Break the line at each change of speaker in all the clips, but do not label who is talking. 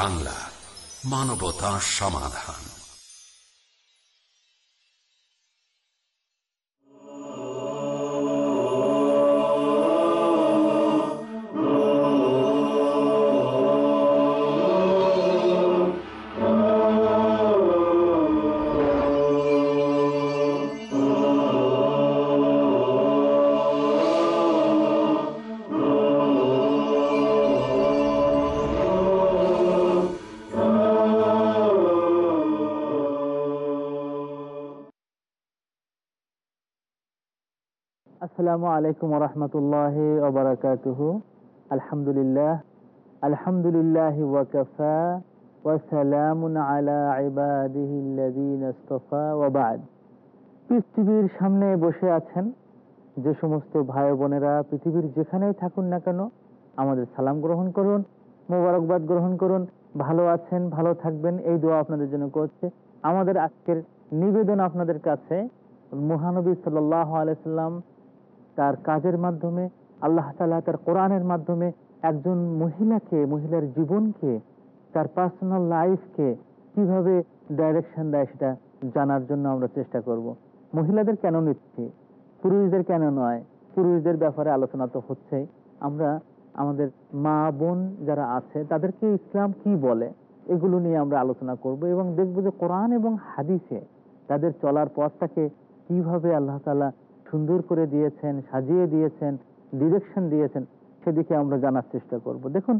বাংলা মানবতা সমাধান।
আসসালামু আলাইকুম রহমতুল্লাহ ওবরাকাতুহু আলহামদুলিল্লাহ। আলহামদুলিল্লাহ পৃথিবীর সামনে বসে আছেন যে সমস্ত ভাই বোনেরা পৃথিবীর যেখানেই থাকুন না কেন, আমাদের সালাম গ্রহণ করুন, মোবারকবাদ গ্রহণ করুন। ভালো আছেন, ভালো থাকবেন, এই দোয়া আপনাদের জন্য করছে। আমাদের আজকের নিবেদন আপনাদের কাছে। মহানবী সাল্লাহ আলাইসাল্লাম তার কাজের মাধ্যমে, আল্লাহ তালা তার কোরআনের মাধ্যমে একজন মহিলাকে, মহিলার জীবনকে, তার পার্সোনাল লাইফকে কীভাবে ডাইরেকশন দেয় সেটা জানার জন্য আমরা চেষ্টা করব। মহিলাদের কেন নিচ্ছি? পুরুষদের কেন নয়? পুরুষদের ব্যাপারে আলোচনা তো হচ্ছেই আমরা আমাদের মা বোন যারা আছে, তাদেরকে ইসলাম কি বলে? এগুলো নিয়ে আমরা আলোচনা করব এবং দেখব যে কোরআন এবং হাদিসে তাদের চলার পথটাকে কীভাবে আল্লাহ তালা সুন্দর করে দিয়েছেন, সাজিয়ে দিয়েছেন ডিরেকশন দিয়েছেন, সেদিকে আমরা জানার চেষ্টা করব। দেখুন,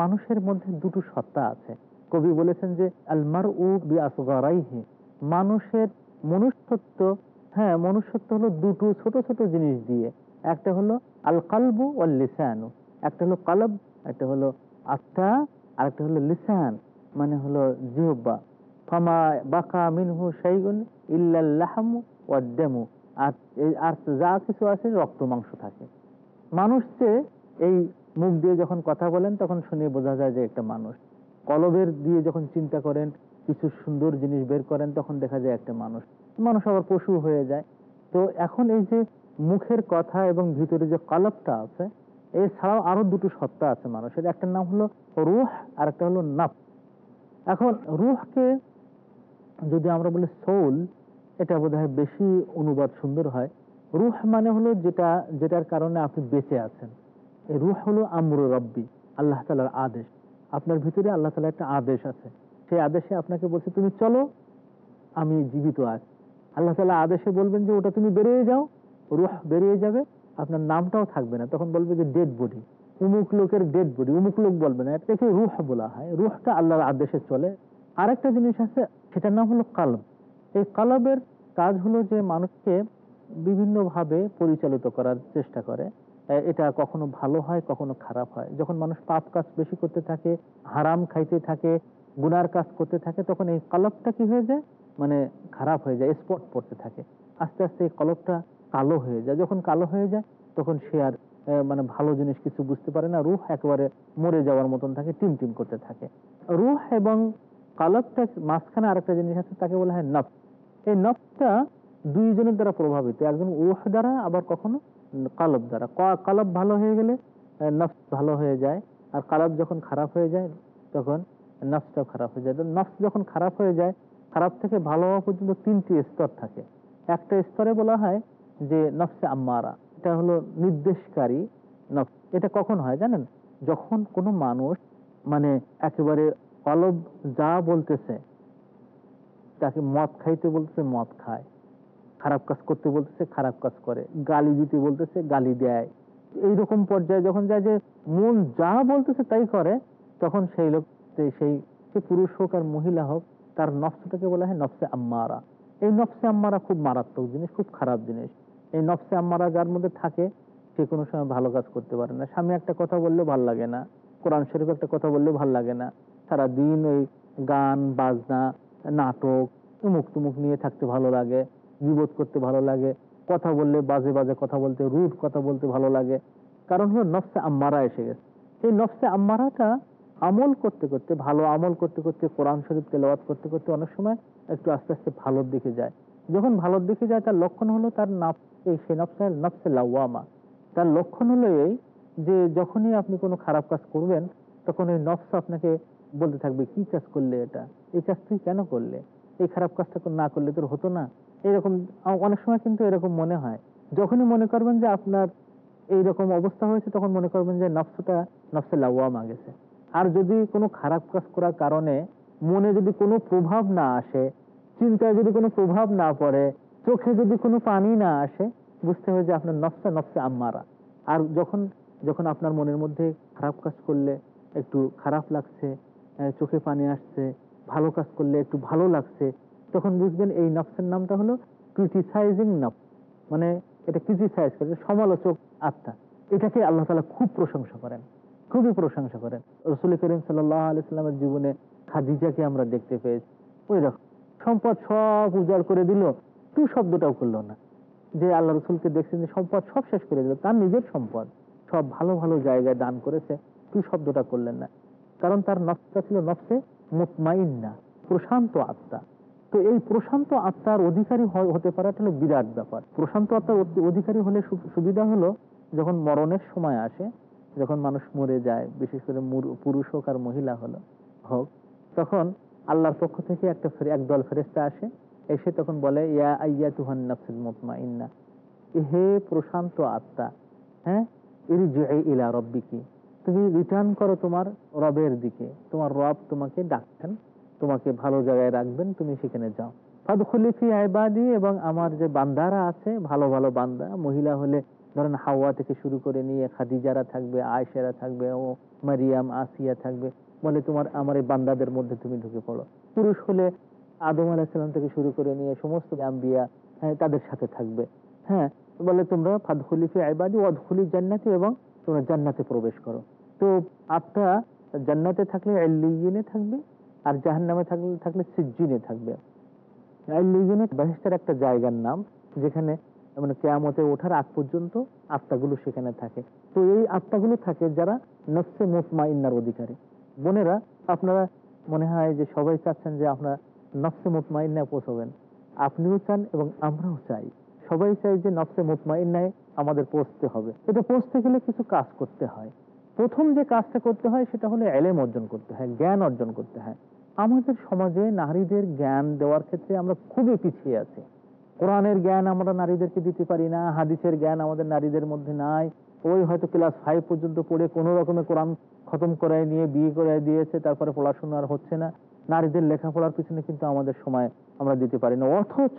মানুষের মধ্যে দুটো সত্তা আছে। কবি বলেছেন যে আলমার উ বি আসগারাইহি মানুষের মনুষ্যত্ব হ্যাঁ মনুষ্যত্ব হলো দুটো ছোট ছোট জিনিস দিয়ে। একটা হলো আল কালবু ও লিসানু একটা হলো কালব, একটা হলো আত্মা, আর একটা হলো লিসান মানে হলো জিহ্বা। ফামা বাকা মিনহু শাইগুন ইল্লাল্লাহমু ওয়াদ্দামু। আর আর যা কিছু আছে, রক্ত, মাংস থাকে। মানুষ যে এই মুখ দিয়ে যখন কথা বলেন, তখন শুনে বোঝা যায় যে একটা মানুষ। কলবের দিয়ে যখন চিন্তা করেন, কিছু সুন্দর জিনিস বের করেন, তখন দেখা যায় একটা মানুষ। মানুষ আবার পশু হয়ে যায়। তো এখন এই যে মুখের কথা এবং ভিতরে যে কলবটা আছে, এছাড়াও আরও দুটো সত্তা আছে মানুষের। একটা নাম হলো রুহ আর একটা হলো নাফ। এখন রুহকে যদি আমরা বলি সোল এটা বোধ বেশি অনুবাদ সুন্দর হয়। রুহ মানে হলো যেটা, যেটার কারণে আপনি বেঁচে আছেন। এই রুহ হলো আমর রব্বি, আল্লাহ তালার আদেশ। আপনার ভিতরে আল্লাহ তালা একটা আদেশ আছে। সেই আদেশে আপনাকে বলছে, তুমি চলো, আমি জীবিত আছি। আল্লাহ তালা আদেশে বলবেন যে, ওটা তুমি বেরিয়ে যাও, রুহ বেরিয়ে যাবে, আপনার নামটাও থাকবে না। তখন বলবে যে ডেড বডি উমুক লোকের ডেড বডি উমুক লোক বলবে না। এটাকে রুহ বলা হয়। রুহটা আল্লাহর আদেশে চলে। আরেকটা জিনিস আছে, সেটার নাম হলো কালব। এই কালবের কাজ হলো যে মানুষকে বিভিন্নভাবে পরিচালিত করার চেষ্টা করে। এটা কখনো ভালো হয়, কখনো খারাপ হয়। যখন মানুষ পাপ কাজ বেশি করতে থাকে, হারাম খাইতে থাকে, গুনার কাজ করতে থাকে, তখন এই কলবটা কি হয়ে যায়? মানে খারাপ হয়ে যায়, স্পট পড়তে থাকে। আস্তে আস্তে এই কলবটা কালো হয়ে যায়। যখন কালো হয়ে যায়, তখন সে আর মানে ভালো জিনিস কিছু বুঝতে পারে না। রুহ একেবারে মরে যাওয়ার মতন থাকে টিম টিম করতে থাকে। রুহ এবং কালবটা মাঝখানে আরেকটা জিনিস আছে, তাকে বলা হয় নফ এই নফটা দুইজনের দ্বারা প্রভাবিত। একজন উহ দ্বারা, আবার কখনো কালব দ্বারা। কালব ভালো হয়ে গেলে নফস ভালো হয়ে যায়। আর কালব যখন খারাপ হয়ে যায়, তখন নফসটাও খারাপ হয়ে যায়। নফস যখন খারাপ হয়ে যায়, খারাপ থেকে ভালো হওয়া পর্যন্ত তিনটি স্তর থাকে। একটা স্তরে বলা হয় যে নফসে আম্মারা। এটা হলো নির্দেশকারী নফস। এটা কখন হয় জানেন? যখন কোনো মানুষ মানে একেবারে কলব যা বলতেছে তাকে মদ খাইতে বলতেছে, মদ খায়। খারাপ কাজ করতে বলতেছে, খারাপ কাজ করে। গালি দিতে বলতেছে, গালি দেয়। এইরকম পর্যায়ে যখন যায় যে মন যা বলতেছে তাই করে, তখন সেই লোক, সেই সে পুরুষ হোক আর মহিলা হোক, তার নফসটাকে বলা হয় নফসে আম্মারা। এই নফসে আম্মারা খুব মারাত্মক জিনিস, খুব খারাপ জিনিস। এই নফসে আম্মারা যার মধ্যে থাকে, সে কোনো সময় ভালো কাজ করতে পারে না। স্বামী একটা কথা বললেও ভালো লাগে না। কোরআন শরীফ একটা কথা বললেও ভালো লাগে না। সারা দিন ওই গান, বাজনা নাটক উমুক তুমুক নিয়ে থাকতে ভালো লাগে, বিবোধ করতে ভালো লাগে, কথা বললে বাজে বাজে কথা বলতে রুট কথা বলতে ভালো লাগে। কারণ হলো নফসে আম্মারা এসে গেছে। এই নফসে আম্মারাটা আমল করতে করতে, ভালো আমল করতে করতে, কোরআন শরীফ তেলাওয়াত করতে করতে অনেক সময় একটু আস্তে আস্তে ভালোর দিকে যায়। যখন ভালোর দিকে যায়, তার লক্ষণ হলো তার নাফ, এই সে নফসে নফসে লাওয়ামা। তার লক্ষণ হলো এই যে, যখনই আপনি কোনো খারাপ কাজ করবেন, তখন ওই নফস আপনাকে বলতে থাকবে, কি কাজ করলে এটা? এই কাজ তুই কেন করলে? এই খারাপ কাজটা না করলে তোর হতো না? এরকম অনেক সময় কিন্তু এরকম মনে হয়। যখনই মনে করবেন যে আপনার এইরকম অবস্থা হয়েছে, তখন মনে করবেন যে নফসটা, নফসে লাওয়ামা গেছে আর যদি কোনো খারাপ কাজ করার কারণে মনে যদি কোনো প্রভাব না আসে, চিন্তায় যদি কোনো প্রভাব না পড়ে, চোখে যদি কোনো পানি না আসে, বুঝতে হবে যে আপনার নফসা নফসে আম্মারা। আর যখন যখন আপনার মনের মধ্যে খারাপ কাজ করলে, একটু খারাপ লাগছে চোখে পানি আসছে, ভালো কাজ করলে একটু ভালো লাগছে, তখন বুঝবেন এই নফসের নামটা হলো ক্রিটিসাইজিং নফ মানে এটা ক্রিটিসাইজ করে সমালোচক আত্মা। এটাকে আল্লাহ তালা খুব প্রশংসা করেন, খুবই প্রশংসা করেন। রসুল করিম সাল্লাহ আলাইস্লামের জীবনে খাদিজাকে আমরা দেখতে পেয়েছি। ওই রকম সম্পদ সব উজাড় করে দিল টু শব্দটাও করল না। যে আল্লাহ রসুলকে দেখছেন যে সম্পদ সব শেষ করে দিল, তার নিজের সম্পদ। সব ভালো ভালো জায়গায় দান করেছে টু শব্দটা করলেন না। কারণ তার নফসটা ছিল নফসে মুতমাইন্না, প্রশান্ত আত্মা। তো এই প্রশান্ত আত্মার অধিকারী হতে পারাটা হলো বিরাট ব্যাপার। প্রশান্ত আত্মার অধিকারী হলে সুবিধা হলো যখন মরণের সময় আসে, যখন মানুষ মরে যায়, বিশেষ করে পুরুষ হোক আর মহিলা হলো, হোক, তখন আল্লাহর পক্ষ থেকে একটা একদল ফেরেস্তা আসে, এসে তখন বলে, ইয়া আইয়া তুহান নাফসিল মুতমাইন্না, হে প্রশান্ত আত্মা হ্যাঁ ইরজিই ইলা রব্বিকি। তুমি রিটার্ন করো তোমার রবের দিকে। তোমার রব তোমাকে ডাকছেন তোমাকে ভালো জায়গায় রাখবেন তুমি সেখানে যাও। ফাদখুলি আইবাদি এবং আমার যে বান্দারা আছে ভালো ভালো বান্দা মহিলা হলে ধরেন হাওয়া থেকে শুরু করে নিয়ে খাদিজারা থাকবে আয়সেরা থাকবে ও মারিয়াম আসিয়া থাকবে বলে তোমার আমার এই বান্দাদের মধ্যে তুমি ঢুকে পড়ো। পুরুষ হলে আদম আলাহিসাল্লাম থেকে শুরু করে নিয়ে সমস্ত আম্বিয়া হ্যাঁ, তাদের সাথে থাকবে। হ্যাঁ বলে তোমরা ফাদখুলি ফি আইবাদি ওয়াদখুলি জান্নাতি এবং তোমরা জান্নাতে প্রবেশ করো। তো আত্মা জান্নাতে থাকলে এল্লিয়িনে থাকবে আর জাহান্নামে থাকলে থাকলে সিজ্জিনে থাকবে। এল্লিয়িনে বেহেশতের একটা জায়গার নাম, যেখানে মানে কেয়ামতে ওঠার আগ পর্যন্ত আত্মাগুলো সেখানে থাকে। তো এই আত্মাগুলো থাকে যারা নফসে মুতমাইন্নার অধিকারী। বোনেরা, আপনারা মনে হয় যে সবাই চাচ্ছেন যে আপনারা নফসে মুতমাইন্নায় পৌঁছবেন। আপনিও চান এবং আমরাও চাই। সবাই চাই যে নফসে মুতমাইন্নায় আমাদের পৌঁছতে হবে। এটা পৌঁছতে গেলে কিছু কাজ করতে হয়। প্রথম যে কাজটা করতে হয় সেটা হলো এলেম অর্জন করতে হয়, জ্ঞান অর্জন করতে হয়। আমাদের সমাজে নারীদের জ্ঞান দেওয়ার ক্ষেত্রে আমরা খুবই পিছিয়ে আছি। কোরআনের জ্ঞান আমরা নারীদেরকে দিতে পারি না, হাদিসের জ্ঞান আমাদের নারীদের মধ্যে নাই। ওই হয়তো ক্লাস ফাইভ পর্যন্ত পড়ে কোনো রকমের কোরআন খতম করায় নিয়ে, বিয়ে করায় দিয়েছে, তারপরে পড়াশোনা আর হচ্ছে না। নারীদের লেখাপড়ার পিছনে কিন্তু আমাদের সময় আমরা দিতে পারি না। অথচ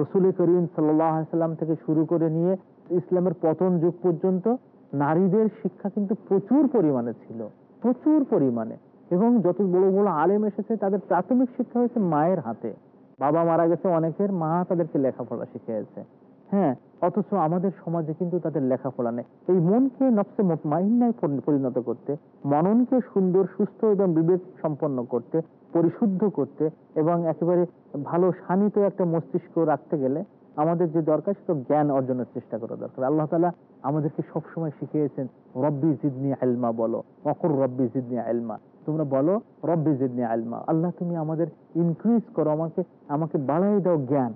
রসুল করিম সাল্লাম থেকে শুরু করে নিয়ে ইসলামের পতন যুগ পর্যন্ত নারীদের শিক্ষা কিন্তু প্রচুর পরিমাণে ছিল, প্রচুর পরিমাণে। এবং যত বড় বড় আলেম এসেছে, তাদের প্রাথমিক শিক্ষা হয়েছে মায়ের হাতে। বাবা মারা গেছে অনেকের, মা তাদেরকে লেখাপড়া শিখিয়েছে। হ্যাঁ অথচ আমাদের সমাজে কিন্তু তাদের লেখাপড়া নেই। এই মনকে নফসে মাহিন্নায় পরিণত করতে, মননকে সুন্দর, সুস্থ এবং বিবেক সম্পন্ন করতে, পরিশুদ্ধ করতে এবং একেবারে ভালো শানিত একটা মস্তিষ্ক রাখতে গেলে আমাদের যে দরকার সেটা জ্ঞান অর্জনের চেষ্টা করা দরকার। আল্লাহ তালা আমাদেরকে সবসময় শিখিয়েছেন, রব্বি জিদনি আলমা বলো, অকর রব্বি জিদনি আলমা তোমরা বলো, রব্বি জিদনি আলমা আল্লাহ তুমি আমাদের ইনক্রিজ করো, আমাকে আমাকে বাড়াই দাও জ্ঞান।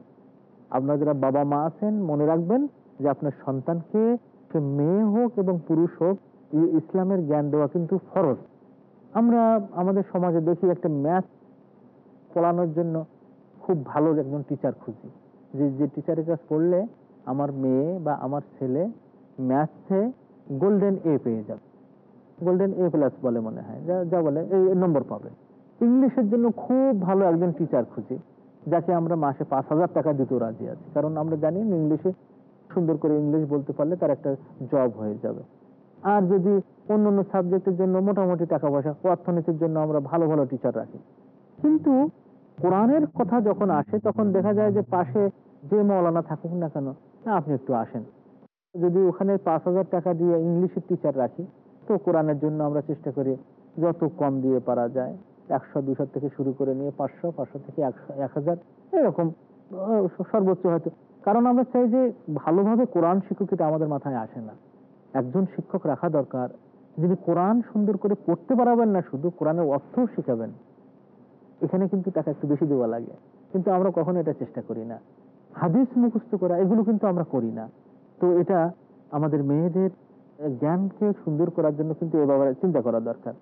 আপনারা যারা বাবা মা আছেন, মনে রাখবেন যে আপনার সন্তানকে, সে মেয়ে হোক এবং পুরুষ হোক ইসলামের জ্ঞান দেওয়া কিন্তু ফরজ। আমরা, আমাদের সমাজে দেখি একটা ম্যাথ পড়ানোর জন্য খুব ভালো একজন টিচার খুঁজি। যে যে টিচারের কাছে পড়লে আমার মেয়ে বা আমার ছেলে ম্যাথে গোল্ডেন এ পেয়ে যাবে। গোল্ডেন এ প্লাস বলে মনে হয়, যা যা বলে, এই নম্বর পাবে। ইংলিশের জন্য খুব ভালো একজন টিচার খুঁজি, যাকে আমরা মাসে পাঁচ হাজার টাকা দিতেও রাজি আছি। কারণ আমরা জানি ইংলিশে সুন্দর করে ইংলিশ বলতে পারলে তার একটা জব হয়ে যাবে। আর যদি অন্য অন্য সাবজেক্টের জন্য মোটামুটি টাকা পয়সা অর্থনীতির জন্য আমরা ভালো ভালো টিচার রাখি। কিন্তু কোরআনের কথা যখন আসে, তখন দেখা যায় যে পাশে যে মৌলানা থাকুক না কেন আপনি একটু আসেন। যদি ওখানে পাঁচ হাজার টাকা দিয়ে ইংলিশের টিচার রাখি, তো কোরআনের জন্য আমরা চেষ্টা করি যত কম দিয়ে পারা যায়, একশো, দুশো থেকে শুরু করে নিয়ে পাঁচশো পাঁচশো থেকে একশো, এক হাজার, এরকম সর্বোচ্চ হয়তো। কারণ আমরা চাই যে ভালোভাবে কোরআন শিক্ষক এটা আমাদের মাথায় আসে না। একজন শিক্ষক রাখা দরকার, যিনি কোরআন সুন্দর করে পড়তে পারাবেন না, শুধু কোরআনের অর্থও শিখাবেন। এখানে কিন্তু টাকা একটু বেশি দেওয়া লাগে। কিন্তু আমরা কখনো এটা চেষ্টা করি না। হাদিস মুখস্থ করা, এগুলো কিন্তু আমরা করি না। তো এটা আমাদের মেয়েদের জ্ঞানকে সুন্দর করার জন্য কিন্তু এ ব্যাপারে চিন্তা করা দরকার।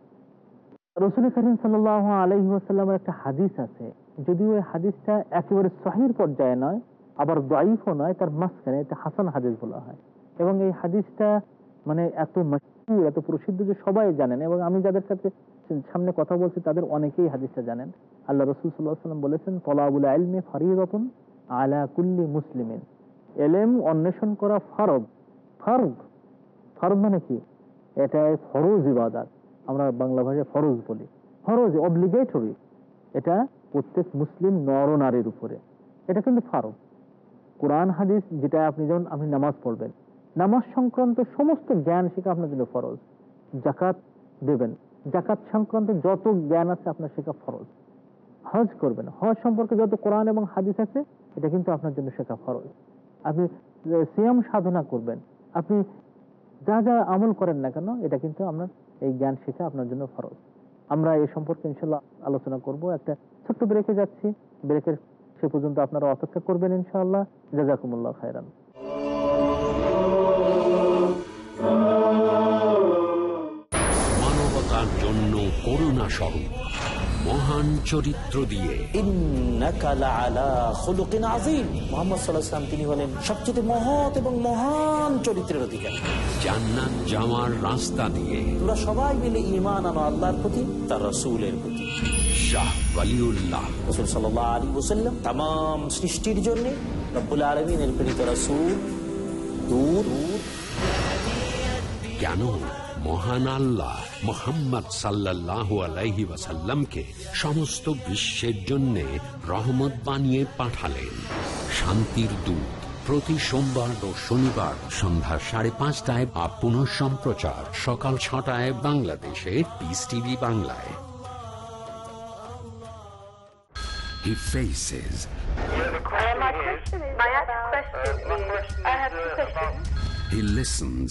রসুল করিম সাল আলহি আসাল্লামের একটা হাদিস আছে। যদিও ওই হাদিসটা একেবারে সহির পর্যায়ে নয়, আবার দাইফও নয়, তার মাঝখানে এটা হাসান হাদিস বলা হয়। এবং এই হাদিসটা মানে এত মশহুর, এত প্রসিদ্ধ যে সবাই জানেন। এবং আমি যাদের সাথে সামনে কথা বলছি তাদের অনেকেই হাদিসটা জানেন। আল্লাহ রসুল সাল্লাহ সাল্লাম বলেছেন, তলাবুল আলমে ফরিদতন আলা কুল্লি মুসলিমিন। এলেম অন্বেষণ করা ফরজ। ফরজ? ফরজ মানে কি? এটা ফরজ ইবাদাত। আমরা বাংলা ভাষায় ফরজ বলি। ফরজ অব্লিগেটরি এটা প্রত্যেক মুসলিম নর নারীর উপরে। এটা কিন্তু ফারজ। কোরআন, হাদিস, যেটা আপনি যেমন, আপনি নামাজ পড়বেন। নামাজ সংক্রান্ত সমস্ত জ্ঞান শেখা আপনার জন্য ফরজ। জাকাত দেবেন। জাকাত সংক্রান্ত যত জ্ঞান আছে আপনার শেখা ফরজ। হজ করবেন। হজ সম্পর্কে যত কোরআন এবং হাদিস আছে, এটা কিন্তু আপনার জন্য শেখা ফরজ। আপনি সিয়াম সাধনা করবেন। আপনি যা যা আমল করেন না কেন, এটা কিন্তু আপনার এই জ্ঞান শেখা আপনার জন্য ফরজ। আমরা এই সম্পর্কে ইনশাল্লাহ আলোচনা করব। একটা ছোট্ট ব্রেকে যাচ্ছি। ব্রেকের সে পর্যন্ত আপনারা অপেক্ষা করবেন ইনশাআল্লাহ। জাজাকুমুল্লাহ খায়রান।
করুণা স্বরূপ মহান চরিত্র দিয়ে।
তিনি হলেন সবচেয়ে মহৎ এবং মহান চরিত্রের অধিকারী।
জান্নাত যাওয়ার রাস্তা দিয়ে।
তোরা সবাই মিলে ইমান আনো আল্লাহর প্রতি তার রসুলের প্রতি।
শাহ ওয়ালিউল্লাহ।
রসুল সাল্লাহ আলী ওসাল্লাম তাম সৃষ্টির জন্য রব্বুল আলমিনের প্রেরিত রসুল। দূর।
কেন? মহান আল্লাহ মোহাম্মদ সাল্লাহ আলাইহি ওয়াসাল্লামকে সমস্ত বিশ্বের জন্য রহমত বানিয়ে পাঠালেন শান্তির দূত প্রতি সোমবার ও শনিবার সন্ধ্যা সাড়ে পাঁচটায় বা পুনঃ সম্প্রচার সকাল ছটায় বাংলাদেশে পিস টিভি বাংলায় He faces
My question is, my question is, I have two questions.
He listens.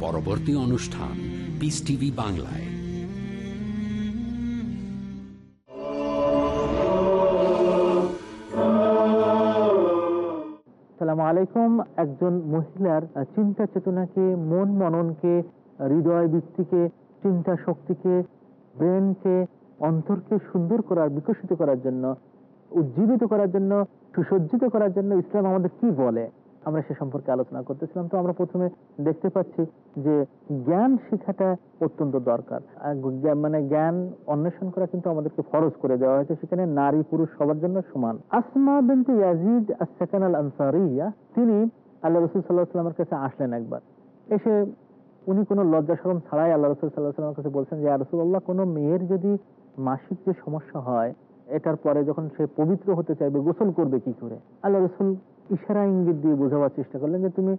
পরবর্তী অনুষ্ঠান পিস টিভি বাংলায়।
সালাম আলাইকুম। একজন মহিলার চিন্তা চেতনাকে, মন মননকে, হৃদয় বৃত্তিকে, চিন্তা শক্তিকে, ব্রেনকে, অন্তরকে সুন্দর করার, বিকশিত করার জন্য, উজ্জীবিত করার জন্য, সুসজ্জিত করার জন্য ইসলাম আমাদের কি বলে? আমরা সে সম্পর্কে আলোচনা করতেছিলাম। তো আমরা প্রথমে দেখতে পাচ্ছি যে জ্ঞান শেখাটা অত্যন্ত দরকার। মানে জ্ঞান অন্বেষণ করা কিন্তু আমাদেরকে ফরজ করে দেওয়া হয়েছে। সেখানে নারী পুরুষ সবার জন্য সমান। আসমা বিনতে ইয়াজিদ আসাকান আনসারিয়া তিনি আল্লাহ রসুল সাল্লাহ সাল্লামের কাছে আসলেন একবার। এসে উনি কোনো লজ্জা শরম ছাড়াই আল্লাহ রসুল সাল্লাহ সাল্লামের কাছে বলছেন যে আর রসুল্লাহ কোনো মেয়ের যদি মাসিক যে সমস্যা হয় এটার পরে যখন সে পবিত্র হতে চাইবে, গোসল করবে কি করে? আল্লাহ রসুল ইশারা ইঙ্গিত দিয়ে বোঝাবার চেষ্টা করলেন যে, তুমি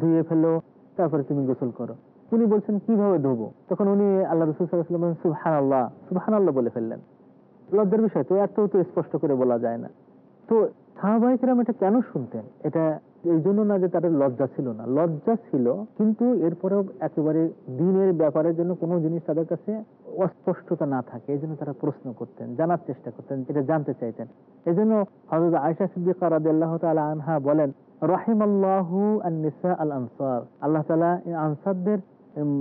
ধুয়ে ফেলো, তারপরে তুমি গোসল করো। উনি বলছেন, কীভাবে ধোবো? তখন উনি আল্লাহ রসুল সাল্লাম সুবহান আল্লাহ সুবহান আল্লাহ বলে ফেললেন। লজ্জার বিষয় তো, এত স্পষ্ট করে বলা যায় না। তো সাহাবাহিকরাম এটা কেন শুনতেন? এটা এই জন্য না যে তাদের লজ্জা ছিল না। লজ্জা ছিল, কিন্তু এরপরেও একেবারে দিনের ব্যাপারের জন্য কোনো জিনিস তাদের কাছে অস্পষ্টতা না থাকে। এই জন্য তারা প্রশ্ন করতেন, জানার চেষ্টা করতেন, এটা জানতে চাইতেন। এই জন্য হজরত আয়সা সিদ্দিকা রাদি আল্লাহ তালা আনহা বলেন রহিম আল্লাহু আল আনসার আল্লাহ তালা আনসারদের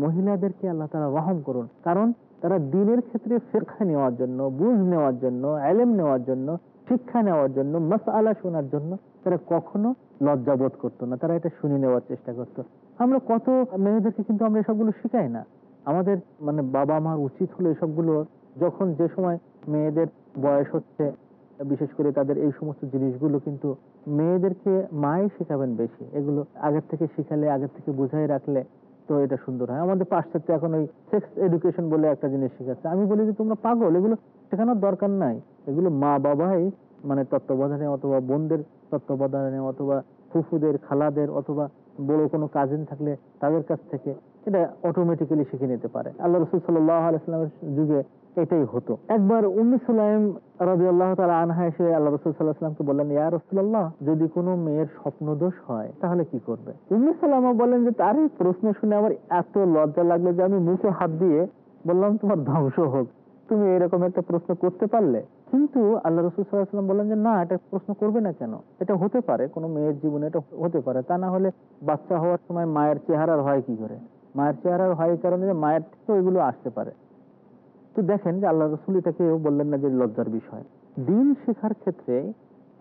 মহিলাদেরকে আল্লাহ তারা রহম করুন। কারণ তারা দিনের ক্ষেত্রে শেখা নেওয়ার জন্য, বুঝ নেওয়ার জন্য, এলেম নেওয়ার জন্য শিক্ষা নেওয়ার জন্য মাস আলা শোনার জন্য তারা কখনো লজ্জাবোধ করতো না। তারা এটা শুনে নেওয়ার চেষ্টা করতো। আমরা কত মেয়েদেরকে কিন্তু আমরা এসবগুলো শিখাই না। আমাদের মানে বাবা মার উচিত হলো এসবগুলো যখন যে সময় মেয়েদের বয়স হচ্ছে, বিশেষ করে তাদের এই সমস্ত জিনিসগুলো কিন্তু মেয়েদেরকে মাই শেখাবেন বেশি। এগুলো আগের থেকে শিখালে, আগের থেকে বুঝাই রাখলে তো এটা সুন্দর হয়। আমাদের পাশ্চাত্যে এখন ওই সেক্স এডুকেশন বলে একটা জিনিস শেখাচ্ছে। আমি বলি যে তোমরা পাগল, এগুলো শেখানোর দরকার নাই। এগুলো মা বাবাই মানে তত্ত্বাবধানে অথবা বোনদের তত্ত্বাবধানে অথবা ফুফুদের, খালাদের অথবা বড় কোনো কাজিন থাকলে তাদের কাছ থেকে এটা অটোমেটিক্যালি শিখে নিতে পারে। আল্লাহ রসুল সাল্লাহ যুগে এটাই হতো। একবার উম্মি সুলাইম রবি আল্লাহ তালা আনহা এসে আল্লাহ রসুল সাল্লাহামকে বললেন, ইয়া রসুল্লাহ যদি কোনো মেয়ের স্বপ্নদোষ হয়, তাহলে কি করবে? উম্মি সাল্লামা বলেন যে, তার এই প্রশ্ন শুনে আমার এত লজ্জা লাগল যে আমি মুখে হাত দিয়ে বললাম, তোমার ধ্বংস হোক। তুমি এরকম একটা প্রশ্ন করতে পারলে? কিন্তু আল্লাহ রসুল সাল্লাহাম বললেন যে, না, এটা প্রশ্ন করবে না কেন? এটা হতে পারে, কোনো মেয়ের জীবনে এটা হতে পারে। তা না হলে বাচ্চা হওয়ার সময় মায়ের চেহারার হয় কি করে? মায়ের চেহারার হয় এই কারণে মায়ের থেকেও এগুলো আসতে পারে। তো দেখেন যে আল্লাহ রসুল এটাকে বললেন না যে লজ্জার বিষয়। দিন শেখার ক্ষেত্রে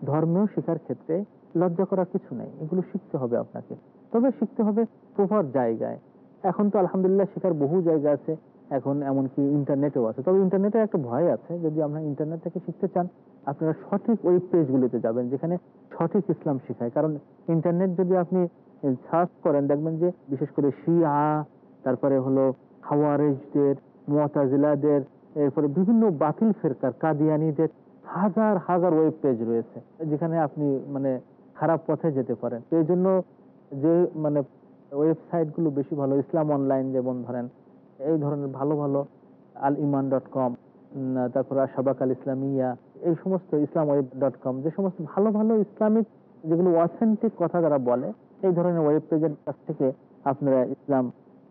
ধর্মেও শেখার ক্ষেত্রে লজ্জা করার কিছু নেই। এগুলো শিখতে হবে আপনাকে। তবে শিখতে হবে প্রপার জায়গায়। এখন তো আলহামদুলিল্লাহ শেখার বহু জায়গা আছে। এখন এমনকি ইন্টারনেটেও আছে। তবে ইন্টারনেটের একটা ভয় আছে, যদি আপনার ইন্টারনেট থেকে শিখতে চান, আপনারা সঠিক ওয়েব পেজগুলিতে যাবেন, যেখানে সঠিক ইসলাম শেখায়। কারণ ইন্টারনেট যদি আপনি সার্চ করেন, দেখবেন যে বিশেষ করে শিয়া, তারপরে হলো হাওয়ারেজদের মোয়াতাজিলাদের এরপরে বিভিন্ন বাতিল ফেরকার, কাদিয়ানিদের হাজার হাজার ওয়েব পেজ রয়েছে, যেখানে আপনি মানে খারাপ পথে যেতে পারেন। এই জন্য যে মানে ওয়েবসাইটগুলো বেশি ভালো, ইসলাম অনলাইন যেমন ধরেন এই ধরনের ভালো ভালো আল ইমান ডট কম তারপর সাবাক আল ইসলামিয়া এই সমস্ত ইসলাম ওয়েব ডট কম যে সমস্ত ভালো ভালো ইসলামিক যেগুলো অথেন্টিক কথা যারা বলে, এই ধরনের ওয়েব পেজের কাছ থেকে আপনারা ইসলাম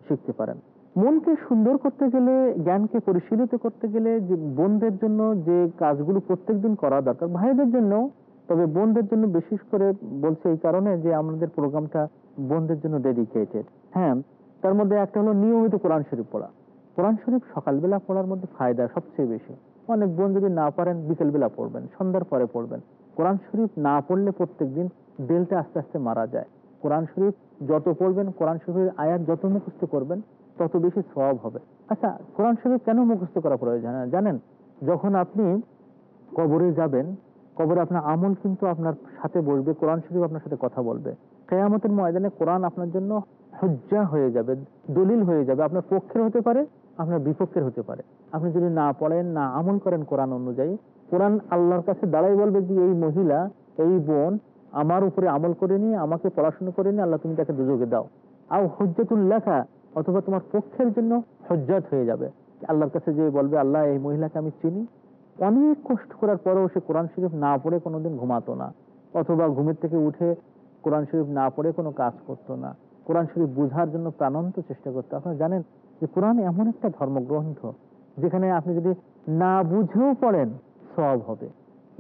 শিখতে পারেন। মনকে সুন্দর করতে গেলে, জ্ঞানকে পরিশীলিত করতে গেলে, যে বোনদের জন্য যে কাজগুলো প্রত্যেকদিন করা দরকার, ভাইদের জন্য তবে বোনদের জন্য বিশেষ করে বলছে এই কারণে যে আমাদের প্রোগ্রামটা বোনদের জন্য ডেডিকেটেড হ্যাঁ তার মধ্যে একটা হলো নিয়মিত কোরআন শরীফ পড়া। কোরআন শরীফ সকালবেলা পড়ার মধ্যে ফায়দা সবচেয়ে বেশি। অনেক বোন যদি না পারেন, বিকেলবেলা পড়বেন, সন্ধ্যার পরে পড়বেন। কোরআন শরীফ না পড়লে প্রত্যেক দিন দিলটা আস্তে আস্তে মারা যায়। কোরআন শরীফ যত পড়বেন, কোরআন শরীফের আয়াত যত মুখস্থ করবেন, তত বেশি সব হবে। আচ্ছা কোরআন শরীফ কেন মুখস্থ করা প্রয়োজন জানেন, যখন আপনি কবরে যাবেন, কবরে আপনার আমল কিন্তু আপনার সাথে বলবে কোরআন শরীফ আপনার সাথে কথা বলবে। কেয়ামতের ময়দানে কোরআন আপনার জন্য হজ্জা হয়ে যাবে, দলিল হয়ে যাবে। আপনার পক্ষের হতে পারে, আপনার বিপক্ষের হতে পারে। আপনি যদি না পড়েন, না আমল করেন কোরআন অনুযায়ী, কোরআন আল্লাহর কাছে দাঁড়াই বলবে যে, এই মহিলা, এই বোন আমার উপরে আমল করে নিয়ে, আমাকে পড়াশোনা করে নিয়ে, আল্লাহ তুমি তাকে দুযোগে দাও। আর হজ্জাতুল লেখা অথবা তোমার পক্ষের জন্য হজ্জাত হয়ে যাবে। আল্লাহর কাছে যে বলবে, আল্লাহ, এই মহিলাকে আমি চিনি। অনেক কষ্ট করার পরেও সে কোরআন শরীফ না পড়ে কোনোদিন ঘুমাতো না। অথবা ঘুমের থেকে উঠে কোরআন শরীফ না পড়ে কোনো কাজ করতো না। কোরআন শরীফ বুঝার জন্য প্রাণন্ত চেষ্টা করতো। আপনারা জানেন যে কোরআন এমন একটা ধর্মগ্রন্থ যেখানে আপনি যদি না বুঝেও পড়েন সব হবে।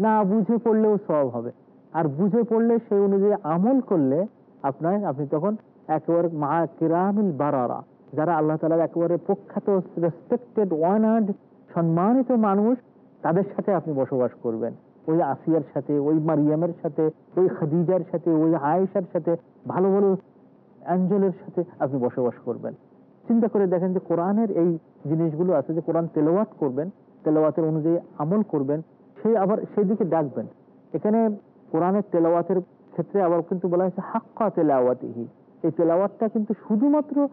না বুঝে পড়লেও সব হবে। আর বুঝে পড়লে সেই অনুযায়ী আমল করলে আপনার, আপনি তখন একেবারে মা কিরামিল বারারা, যারা আল্লাহ তালার একেবারে প্রখ্যাত রেসপেক্টেড ওয়ানার্ড সম্মানিত মানুষ, তাদের সাথে আপনি বসবাস করবেন। ওই আসিয়ার সাথে, ওই মারিয়ামের সাথে, ওই খাদিজার সাথে, ওই আয়েশার সাথে, ভালো ভালো অ্যাঞ্জেলের সাথে আপনি বসবাস করবেন। চিন্তা করে দেখেন যে কোরআনের এই জিনিসগুলো আছে যে কোরআন তেলাওয়াত করবেন, তেলাওয়াতের অনুযায়ী আমল করবেন সেই আবার সেই দিকে ডাকবেন। এখানে কোরআনের তেলাওয়াতের ক্ষেত্রে আবার কিন্তু বলা হয়েছে, হাক্কা তেলাওয়াতিহি। এই তেলাওয়াতটা কিন্তু শুধুমাত্র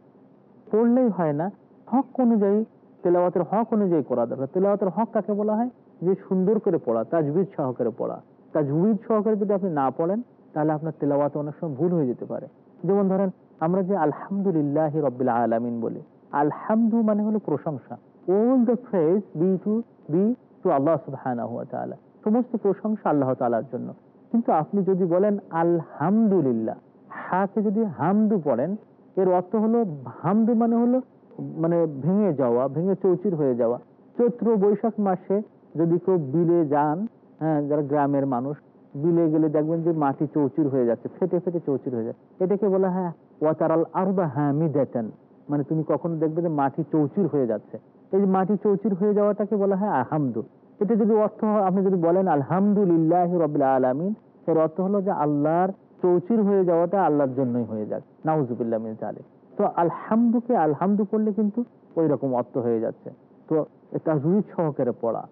পড়লেই হয় না, হক অনুযায়ী, তেলাওয়াতের হক অনুযায়ী করা দরকার। তেলাওয়াতের হক কাকে বলা হয়? যে সুন্দর করে পড়া তাজবিদ সহকারে পড়া। তাজবিদ সহকারে যদি আপনি না পড়েন, তাহলে আপনার তেলাওয়াতে অনেক সময় ভুল হয়ে যেতে পারে। যেমন ধরেন, আমরা যে আলহামদুলিল্লাহ রব্বিল আলামিন বলি, আলহামদু মানে হলো প্রশংসা। All the praise be to be to Allah তাআলা। সমস্ত প্রশংসা আল্লাহ তাআলার জন্য। কিন্তু আপনি যদি বলেন, আলহামদুলিল্লাহ হাকে যদি হামদু পড়েন, এর অর্থ হলো হামদু মানে হলো মানে ভেঙে যাওয়া, ভেঙে চৌচির হয়ে যাওয়া। চৈত্র বৈশাখ মাসে যদি কেউ বিলে যান হ্যাঁ যারা গ্রামের মানুষ, বিলে গেলে দেখবেন যে মাটি চৌচির হয়ে যাচ্ছে, ফেটে ফেটে চৌচির হয়ে যায় এটাকে বলা, হয়, ওয়াতারাল আরবা হামিদাতান। মানে তুমি কখনো দেখবে যে মাটি চৌচির হয়ে যাচ্ছে। এই যে মাটি চৌচির হয়ে যাওয়াটাকে বলা, হয় আহামদু এটা যদি অর্থ হয় আপনি যদি বলেন, আলহামদুলিল্লাহ রবিল আলমিন, এর অর্থ হলো যে আল্লাহর চৌচির হয়ে যাওয়াটা আল্লাহর জন্যই হয়ে যাক। নাউজুবিল্লাহ মিন জালিক তো আলহামদুকে, আলহামদু করলে কিন্তু ওই রকম অর্থ হয়ে যাচ্ছে। তো তাজুইদ সহকারে পড়া।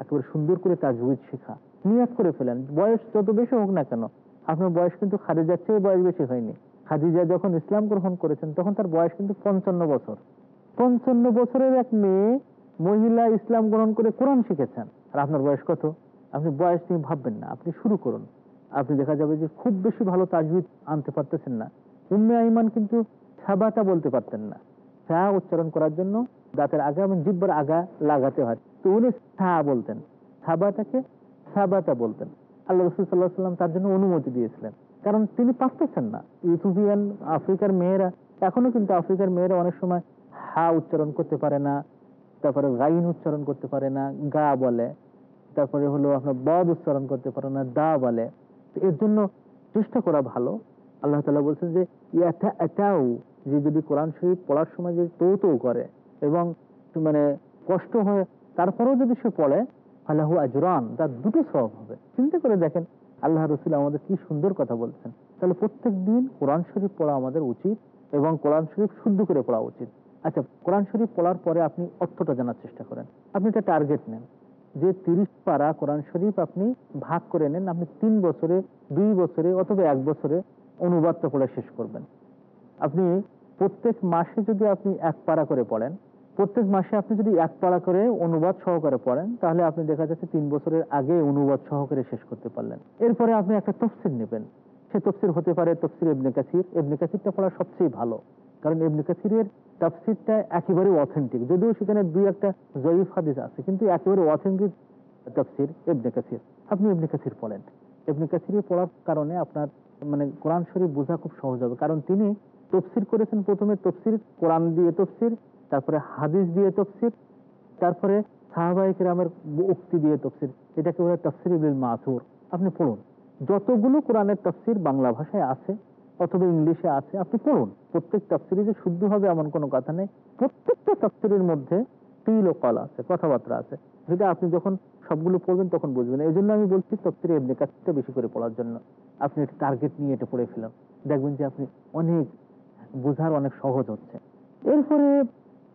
একেবারে সুন্দর করে তাজুইদ শেখা। নিয়াত করে ফেলেন। বয়স যত বেশি হোক না কেন, আপনার বয়স কিন্তু খাদিজার চেয়ে বয়স বেশি হয়নি। খাদিজা যখন ইসলাম গ্রহণ করেছেন, তখন তার বয়স কিন্তু পঞ্চান্ন বছর। পঞ্চান্ন বছরের এক মেয়ে মহিলা ইসলাম গ্রহণ করে কোরআন শিখেছেন। আর আপনার বয়স কত? আপনি বয়স নিয়ে ভাববেন না, আপনি শুরু করুন। আপনি দেখা যাবে যে খুব বেশি ভালো তাজবিদ আনতে পারতেছেন না। উম্মে আইমান কিন্তু সাবাটা বলতে পারতেন না। সা উচ্চারণ করার জন্য দাঁতের আগা এবং জিব্বার আগা লাগাতে হয়। তো উনি সা বলতেন। সাবাটাকে সাবাটা বলতেন। আল্লাহ রসুল সাল্লাহ সাল্লাম তার জন্য অনুমতি দিয়েছিলেন। কারণ তিনি পারতেছেন না। ইউথুবিয়ান আফ্রিকার মেয়েরা, এখনও কিন্তু আফ্রিকার মেয়েরা অনেক সময় হা উচ্চারণ করতে পারে না, তারপরে গাইন উচ্চারণ করতে পারে না, গা বলে, তারপরে হলো আপনার বদ উচ্চারণ করতে পারে না, দা বলে। এর জন্য চেষ্টা করা ভালো। আল্লাহ তালা বলছেন যে ইয়াটা এটাও যে যদি কোরআন শরীফ পড়ার সময় যদি তো করে এবং মানে কষ্ট হয় তারপরেও যদি সে পড়ে আল্লাহ আজরান তার দুটো সব হবে। চিন্তা করে দেখেন, আল্লাহ রসুল আমাদের কি সুন্দর কথা বলছেন। তাহলে প্রত্যেক দিন কোরআন শরীফ পড়া আমাদের উচিত এবং কোরআন শরীফ শুদ্ধ করে পড়া উচিত। আচ্ছা কোরআন শরীফ পড়ার পরে আপনি অর্থটা জানার চেষ্টা করেন। আপনি একটা টার্গেট নেন, যে তিরিশ পারা কোরআন শরীফ আপনি ভাগ করে নেন, আপনি তিন বছরে, দুই বছরে অথবা এক বছরে অনুবাদটা পড়ে শেষ করবেন। আপনি প্রত্যেক মাসে যদি আপনি এক পারা করে পড়েন প্রত্যেক মাসে আপনি যদি এক পারা করে অনুবাদ সহকারে পড়েন, তাহলে আপনি দেখা যাচ্ছে তিন বছরের আগে অনুবাদ সহকারে শেষ করতে পারলেন। এরপরে আপনি একটা তফসির নেবেন। সে তফসির হতে পারে তফসির এবনে কাসির। এবনে কাসিরটা পড়া সবচেয়ে ভালো। কারণ এবনে কাসিরের তাফসিরটা একেবারে অথেন্টিক যদিও সেখানে দুই একটা জয়ীফ হাদিস আছে, কিন্তু একেবারে অথেন্টিক তাফসির এবনে কাসির। আপনি এবনে কাসির পড়েন। এবনে কাসির পড়ার কারণে আপনার মানে কোরআন শরীফ বোঝা খুব সহজ হবে। কারণ তিনি তফসির করেছেন প্রথমে তফসির, কোরআন দিয়ে তফসির তারপরে হাদিস দিয়ে তফসির, তারপরে সাহাবাহিক রামের উক্তি দিয়ে তফসির, এটাকে বলে তফসির ইবিল মাসুর। আপনি পড়ুন। যতগুলো কোরআনের তফসির বাংলা ভাষায় আছে অথবা ইংলিশে আছে, আপনি পড়ুন। প্রত্যেক তফসিরে যে শুদ্ধ হবে এমন কোনো কথা নেই। প্রত্যেকটা তফসিরের মধ্যে তিল ও কল আছে, কথাবার্তা আছে। যেটা আপনি যখন সবগুলো পড়বেন তখন বুঝবেন। এই জন্য আমি বলছি তফসিরে এমনি কাজটা বেশি করে পড়ার জন্য। আপনি একটা টার্গেট নিয়ে এটা পড়ে ফেলাম দেখবেন যে আপনি অনেক বোঝার অনেক সহজ হচ্ছে। এরপরে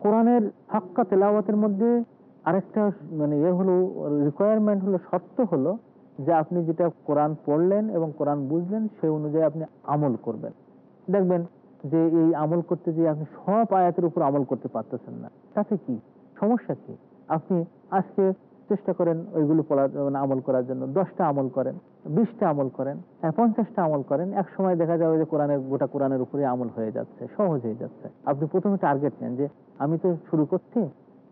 কোরআনের হাক্কা তেলাওয়াতের মধ্যে আরেকটা মানে ইয়ে হলো রিকোয়ারমেন্ট হলো, শর্ত হলো যে আপনি যেটা কোরআন পড়লেন এবং কোরআন বুঝলেন, সেই অনুযায়ী আপনি আমল করবেন। দেখবেন যে এই আমল করতে যে আপনি সব আয়াতের উপর আমল করতে পারতেছেন না। তাতে কি? সমস্যা কি? আপনি আজকে চেষ্টা করেন ওইগুলো পড়ার মানে আমল করার জন্য। দশটা আমল করেন। বিশটা আমল করেন হ্যাঁ, পঞ্চাশটা আমল করেন এক সময় দেখা যাবে যে কোরআনের গোটা কোরআনের উপরে আমল হয়ে যাচ্ছে সহজ হয়ে যাচ্ছে। আপনি প্রথমে টার্গেট নেন যে আমি তো শুরু করছি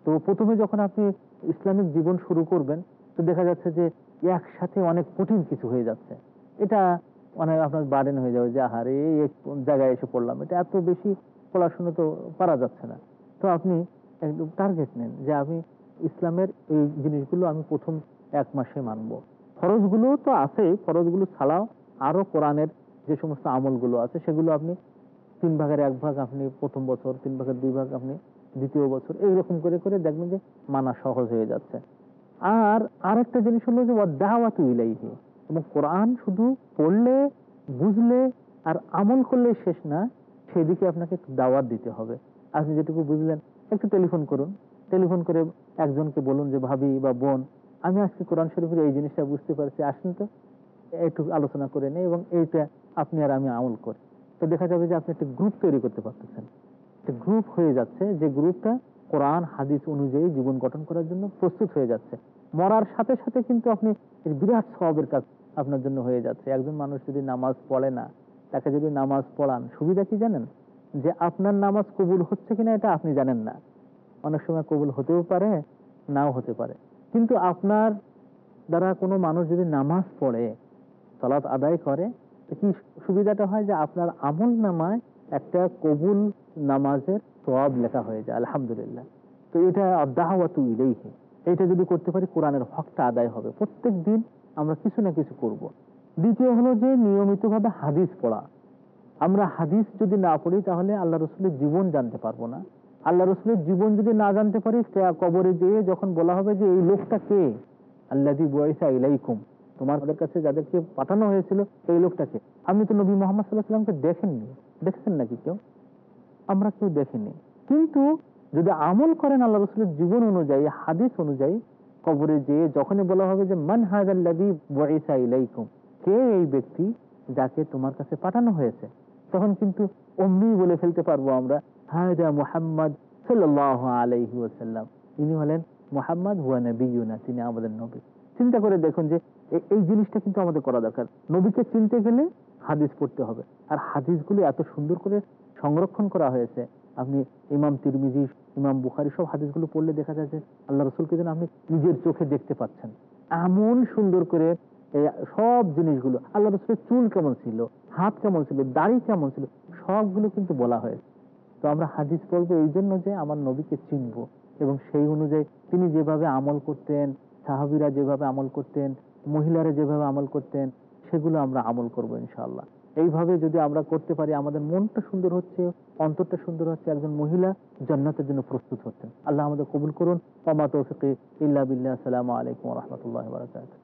তো প্রথমে যখন আপনি ইসলামিক জীবন শুরু করবেন তো দেখা যাচ্ছে যে একসাথে অনেক কঠিন কিছু হয়ে যাচ্ছে। এটা অনেক আপনার বার্ডেন হয়ে যাবে যে আহারে এক জায়গায় এসে পড়লাম। এটা এত বেশি পড়াশোনা তো পারা যাচ্ছে না। তো আপনি একদম টার্গেট নেন যে আমি ইসলামের এই জিনিসগুলো আমি প্রথম এক মাসে মানব। ফরজগুলো তো আছেই ফরজগুলো ছাড়াও আরও কোরআনের যে সমস্ত আমলগুলো আছে, সেগুলো আপনি তিন ভাগের এক ভাগ আপনি প্রথম বছর, তিন ভাগের দুই ভাগ আপনি দ্বিতীয় বছর, এইরকম করে করে দেখবেন যে মানা সহজ হয়ে যাচ্ছে। আর আরেকটা জিনিস হলো যে দাওয়াতু ইলাইহি, এবং কোরআন শুধু পড়লে, বুঝলে আর আমল করলে শেষ না, সেদিকে আপনাকে দাওয়াত দিতে হবে। আপনি যেটুকু বুঝলেন, একটু টেলিফোন করুন। টেলিফোন করে একজনকে বলুন যে, ভাবি বা বোন আমি আজকে কোরআন শরীফের এই জিনিসটা বুঝতে পারছি, আসেন তো। একটু আলোচনা করে নেই এবং এইটা আপনি আর আমি আমল করি। তো দেখা যাবে যে আপনি একটা গ্রুপ তৈরি করতে পারতেছেন। একটা গ্রুপ হয়ে যাচ্ছে যে গ্রুপটা কোরআন, হাদিস অনুযায়ী জীবন গঠন করার জন্য প্রস্তুত হয়ে যাচ্ছে। মরার সাথে সাথে কিন্তু আপনি বিরাট সবের কাজ আপনার জন্য হয়ে যাচ্ছে। একজন মানুষ যদি নামাজ পড়ে না, তাকে যদি নামাজ পড়ান, সুবিধা কি জানেন? যে আপনার নামাজ কবুল হচ্ছে কিনা এটা আপনি জানেন না। অনেক সময় কবুল হতেও পারে, নাও হতে পারে। কিন্তু আপনার দ্বারা কোনো মানুষ যদি নামাজ পড়ে সলাৎ আদায় করে কি সুবিধাটা হয় যে আপনার আমল নামায় একটা কবুল নামাজের সব লেখা হয়ে যায়, আলহামদুলিল্লাহ। তো এটা আদাহাওয়াতু ইলেইহি। এটা যদি করতে পারি, কোরআনের হকটা আদায় হবে। প্রত্যেক দিন আমরা কিছু না কিছু করব। দ্বিতীয় হলো যে নিয়মিতভাবে হাদিস পড়া। আমরা হাদিস যদি না পড়ি, তাহলে আল্লাহ রসুলের জীবন জানতে পারব না। আল্লাহ রসুলের জীবন যদি না জানতে পারি কবরে যেয়ে যখন বলা হবে যে এই লোকটা কে? আল্লাদি ইলাইকুম। তোমাদের কাছে যাদেরকে পাঠানো হয়েছিল, এই লোকটাকে আপনি তো নবী মোহাম্মদ সাল্লাহ সাল্লামকে দেখেননি। দেখছেন নাকি কেউ? আমরা কেউ দেখিনি। কিন্তু যদি আমল করেন আল্লাহ রসুলের জীবন অনুযায়ী, হাদিস অনুযায়ী, কবরে যেয়ে যখনই বলা হবে যে, মান হাজাল্লাদি বয়সা ইলাইকুম কে এই ব্যক্তি যাকে তোমার কাছে পাঠানো হয়েছে? তখন কিন্তু অমনি বলে ফেলতে পারব আমরা হলেন মোহাম্মদ তিনি আমাদের নবী। চিন্তা করে দেখুন যে এই জিনিসটা কিন্তু আমাদের করা দরকার। নবীকে চিনতে গেলে হাদিস পড়তে হবে। আর হাদিসগুলো এত সুন্দর করে সংরক্ষণ করা হয়েছে। আপনি ইমাম তিরমিজি, ইমাম বুখারি সব হাদিসগুলো পড়লে দেখা যায় যে আল্লাহ রসুলকে যেন আপনি নিজের চোখে দেখতে পাচ্ছেন। এমন সুন্দর করে সব জিনিসগুলো আল্লাহ রসুলের চুল কেমন ছিল, হাত কেমন ছিল, দাড়ি কেমন ছিল, সবগুলো কিন্তু বলা হয়েছে। তো আমরা হাদিস পড়ব এই জন্য যে আমার নবীকে চিনবো এবং সেই অনুযায়ী তিনি যেভাবে আমল করতেন, সাহাবিরা যেভাবে আমল করতেন, মহিলারা যেভাবে আমল করতেন, সেগুলো আমরা আমল করব ইনশাআল্লাহ। এইভাবে যদি আমরা করতে পারি, আমাদের মনটা সুন্দর হচ্ছে, অন্তরটা সুন্দর হচ্ছে, একজন মহিলা জান্নাতের জন্য প্রস্তুত হচ্ছেন। আল্লাহ আমাদের কবুল করুন। ওমা তৌফিক ইল্লা বিল্লাহ। আসসালামু আলাইকুম রহমতুল্লাহ বারকাতুহ।